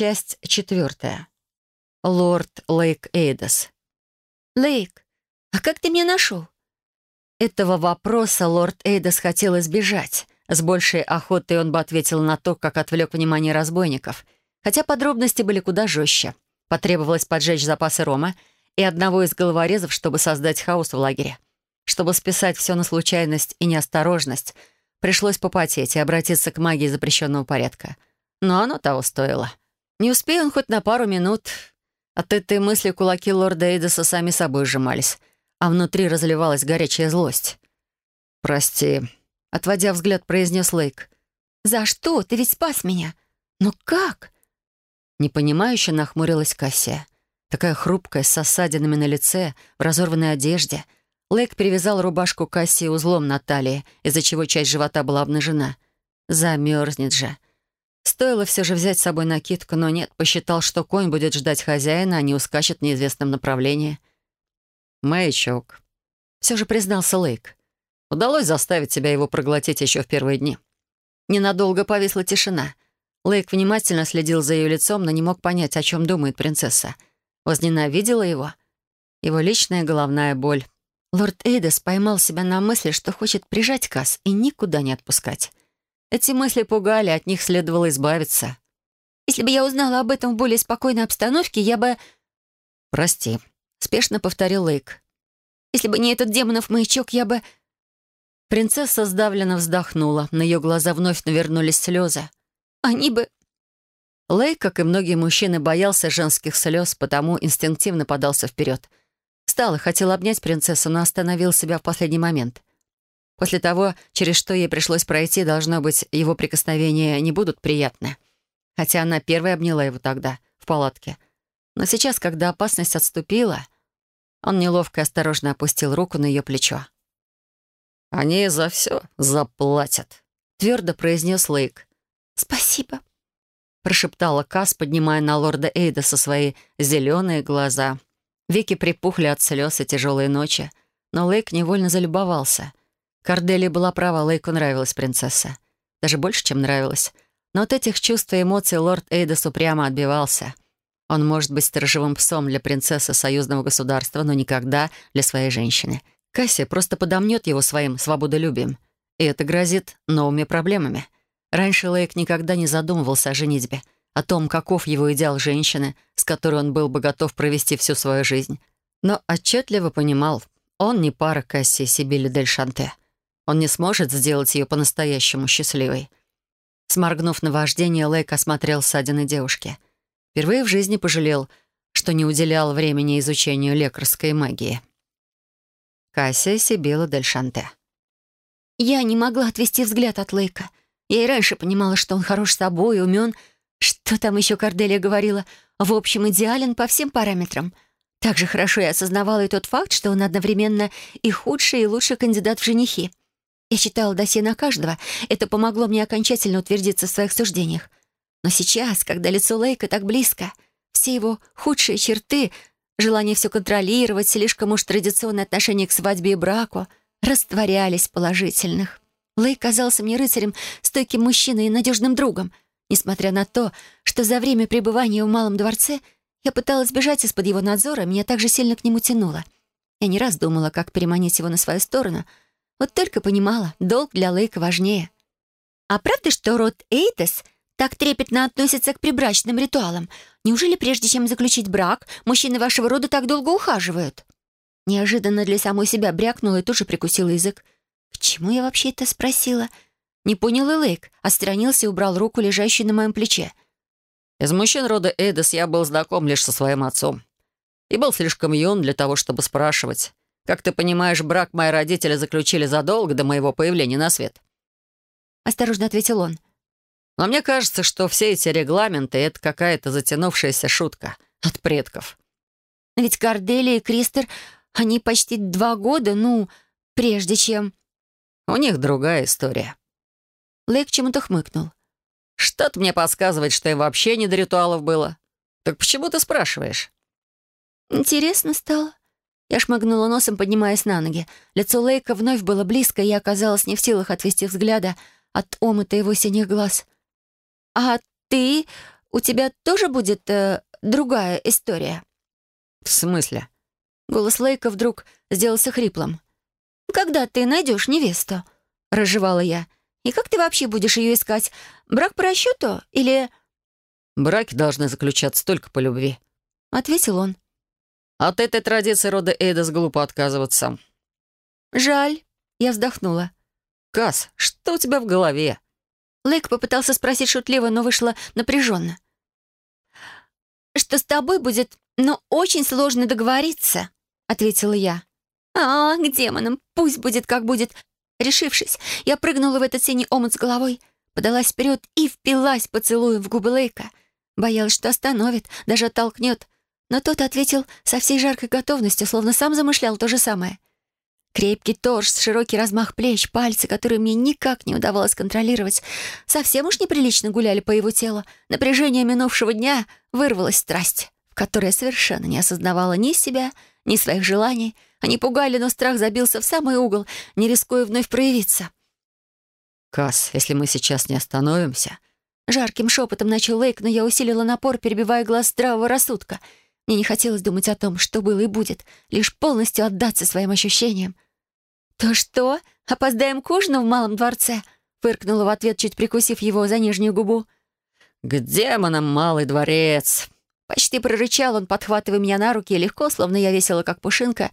Часть четвертая. Лорд Лейк Эйдас. «Лейк, а как ты меня нашел?» Этого вопроса лорд Эйдас хотел избежать. С большей охотой он бы ответил на то, как отвлек внимание разбойников. Хотя подробности были куда жестче. Потребовалось поджечь запасы рома и одного из головорезов, чтобы создать хаос в лагере. Чтобы списать все на случайность и неосторожность, пришлось попотеть и обратиться к магии запрещенного порядка. Но оно того стоило. Не успея он хоть на пару минут, от этой мысли кулаки лорда Эйдеса сами собой сжимались, а внутри разливалась горячая злость. «Прости», — отводя взгляд, произнес Лейк. «За что? Ты ведь спас меня. Но как?» Непонимающе нахмурилась Кассия. Такая хрупкая, с осадинами на лице, в разорванной одежде. Лейк перевязал рубашку Кассии узлом на талии, из-за чего часть живота была обнажена. Замерзнет же. Стоило все же взять с собой накидку, но нет, посчитал, что конь будет ждать хозяина, а не ускачет в неизвестном направлении. «Маячок», — все же признался Лейк. Удалось заставить себя его проглотить еще в первые дни. Ненадолго повисла тишина. Лейк внимательно следил за ее лицом, но не мог понять, о чем думает принцесса. Возненавидела его. Его личная головная боль. Лорд Эйдес поймал себя на мысли, что хочет прижать Касс и никуда не отпускать. Эти мысли пугали, от них следовало избавиться. «Если бы я узнала об этом в более спокойной обстановке, я бы...» «Прости», — спешно повторил Лейк. «Если бы не этот демонов маячок, я бы...» Принцесса сдавленно вздохнула, на ее глаза вновь навернулись слезы. «Они бы...» Лейк, как и многие мужчины, боялся женских слез, потому инстинктивно подался вперед. Встал и хотел обнять принцессу, но остановил себя в последний момент. После того, через что ей пришлось пройти, должно быть, его прикосновения не будут приятны. Хотя она первой обняла его тогда, в палатке. Но сейчас, когда опасность отступила, он неловко и осторожно опустил руку на ее плечо. «Они за все заплатят», — твердо произнес Лейк. «Спасибо», — прошептала Кас, поднимая на лорда Эйда со свои зеленые глаза. Веки припухли от слез и тяжелой ночи, но Лейк невольно залюбовался. Корделия была права, Лейку нравилась принцесса. Даже больше, чем нравилась. Но от этих чувств и эмоций лорд Эйдас упрямо отбивался. Он может быть сторожевым псом для принцессы союзного государства, но никогда для своей женщины. Кассия просто подомнет его своим свободолюбием. И это грозит новыми проблемами. Раньше Лейк никогда не задумывался о женитьбе, о том, каков его идеал женщины, с которой он был бы готов провести всю свою жизнь. Но отчетливо понимал, он не пара Кассии Сибили Дель Шанте — он не сможет сделать ее по-настоящему счастливой. Сморгнув на вождение, Лейк осмотрел ссадины девушки. Впервые в жизни пожалел, что не уделял времени изучению лекарской магии. Кассия Сибила Дель Шанте. Я не могла отвести взгляд от Лейка. Я и раньше понимала, что он хорош собой, умен. Что там еще Корделия говорила? В общем, идеален по всем параметрам. Также хорошо я осознавала и тот факт, что он одновременно и худший, и лучший кандидат в женихи. Я читала досье на каждого. Это помогло мне окончательно утвердиться в своих суждениях. Но сейчас, когда лицо Лейка так близко, все его худшие черты, желание все контролировать, слишком уж традиционное отношение к свадьбе и браку, растворялись положительных. Лейк казался мне рыцарем, стойким мужчиной и надежным другом, несмотря на то, что за время пребывания в Малом дворце я пыталась бежать из-под его надзора, меня так же сильно к нему тянуло. Я не раз думала, как переманить его на свою сторону — вот только понимала, долг для Лейка важнее. «А правда, что род Эйтес так трепетно относится к прибрачным ритуалам? Неужели прежде чем заключить брак, мужчины вашего рода так долго ухаживают?» Неожиданно для самой себя брякнула и тут же прикусила язык. «К чему я вообще это спросила?» Не понял и Лейк, отстранился и убрал руку, лежащую на моем плече. «Из мужчин рода Эйдес я был знаком лишь со своим отцом. И был слишком юн для того, чтобы спрашивать. Как ты понимаешь, брак мои родители заключили задолго до моего появления на свет». Осторожно ответил он. «Но мне кажется, что все эти регламенты — это какая-то затянувшаяся шутка от предков». «Ведь Корделия и Кристер, они почти два года, ну, прежде чем...» «У них другая история». Лейк чему-то хмыкнул. «Что-то мне подсказывает, что им вообще не до ритуалов было. Так почему ты спрашиваешь?» «Интересно стало», я шмыгнула носом, поднимаясь на ноги. Лицо Лейка вновь было близко, и я оказалась не в силах отвести взгляда от омыта его синих глаз. «А ты... у тебя тоже будет э, другая история?» «В смысле?» Голос Лейка вдруг сделался хриплым. «Когда ты найдешь невесту?» — разжевала я. «И как ты вообще будешь ее искать? Брак по расчету или...» «Браки должны заключаться только по любви», — ответил он. «От этой традиции рода Эйдас глупо отказываться». «Жаль», — я вздохнула. «Кас, что у тебя в голове?» Лейк попытался спросить шутливо, но вышло напряженно. «Что с тобой будет, но очень сложно договориться», — ответила я. «А, к демонам, пусть будет как будет». Решившись, я прыгнула в этот синий омут с головой, подалась вперед и впилась поцелуем в губы Лейка. Боялась, что остановит, даже оттолкнет. Но тот ответил со всей жаркой готовностью, словно сам замышлял то же самое. Крепкий торс, широкий размах плеч, пальцы, которые мне никак не удавалось контролировать, совсем уж неприлично гуляли по его телу. Напряжение минувшего дня вырвалась страсть, в которой я совершенно не осознавала ни себя, ни своих желаний. Они пугали, но страх забился в самый угол, не рискуя вновь проявиться. «Касс, если мы сейчас не остановимся...» Жарким шепотом начал Лейк, но я усилила напор, перебивая глаз здравого рассудка. Мне не хотелось думать о том, что было и будет, лишь полностью отдаться своим ощущениям. «То что? Опоздаем к ужину в Малом дворце?» — фыркнула в ответ, чуть прикусив его за нижнюю губу. «К демонам, Малый дворец!» Почти прорычал он, подхватывая меня на руки, легко, словно я весела, как пушинка,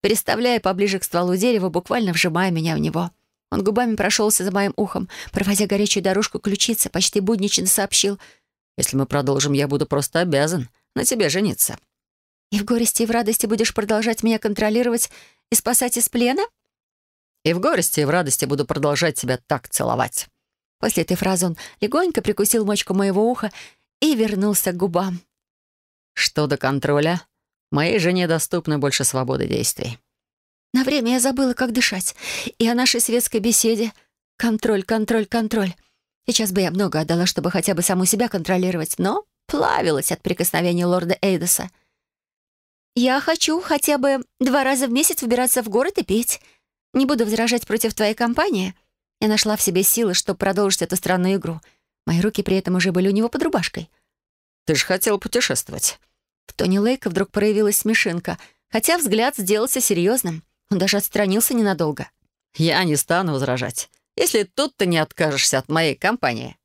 переставляя поближе к стволу дерева, буквально вжимая меня в него. Он губами прошелся за моим ухом, проводя горячую дорожку ключицы, почти буднично сообщил. «Если мы продолжим, я буду просто обязан на тебе жениться». «И в горести, и в радости будешь продолжать меня контролировать и спасать из плена?» И в горести, и в радости буду продолжать тебя так целовать». После этой фразы он легонько прикусил мочку моего уха и вернулся к губам. «Что до контроля? Моей жене доступна больше свободы действий». На время я забыла, как дышать. И о нашей светской беседе. Контроль, контроль, контроль. Сейчас бы я много отдала, чтобы хотя бы саму себя контролировать, но плавилась от прикосновений лорда Эйдоса. «Я хочу хотя бы два раза в месяц выбираться в город и петь. Не буду возражать против твоей компании. Я нашла в себе силы, чтобы продолжить эту странную игру. Мои руки при этом уже были у него под рубашкой. «Ты же хотел путешествовать». В тоне Лейка вдруг проявилась смешинка, хотя взгляд сделался серьезным. Он даже отстранился ненадолго. «Я не стану возражать, если тут ты не откажешься от моей компании».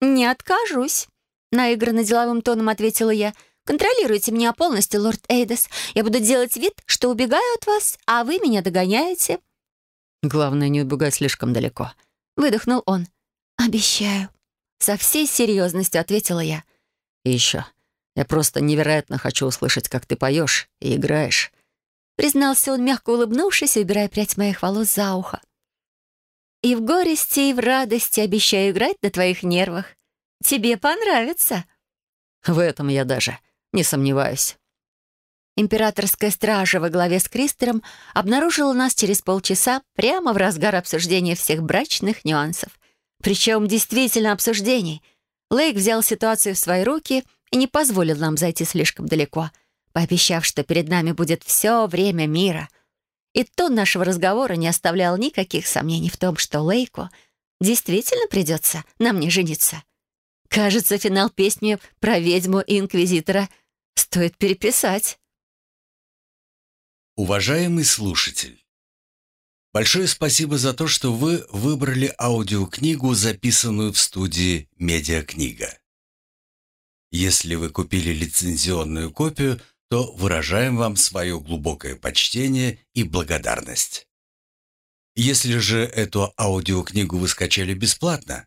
«Не откажусь», — наигранно деловым тоном ответила я, — Контролируйте меня полностью, лорд Эйдес. Я буду делать вид, что убегаю от вас, а вы меня догоняете». «Главное, не убегать слишком далеко», — выдохнул он. «Обещаю». Со всей серьезностью ответила я. «И еще. Я просто невероятно хочу услышать, как ты поешь и играешь». Признался он, мягко улыбнувшись, убирая прядь моих волос за ухо. «И в горести, и в радости обещаю играть на твоих нервах. Тебе понравится». «В этом я даже не сомневаюсь. Императорская стража во главе с Кристером обнаружила нас через полчаса прямо в разгар обсуждения всех брачных нюансов. Причем действительно обсуждений. Лейк взял ситуацию в свои руки и не позволил нам зайти слишком далеко, пообещав, что перед нами будет все время мира. И тон нашего разговора не оставлял никаких сомнений в том, что Лейку действительно придется на мне жениться. Кажется, финал песни про ведьму и инквизитора стоит переписать. Уважаемый слушатель, большое спасибо за то, что вы выбрали аудиокнигу, записанную в студии «Медиакнига». Если вы купили лицензионную копию, то выражаем вам свое глубокое почтение и благодарность. Если же эту аудиокнигу вы скачали бесплатно,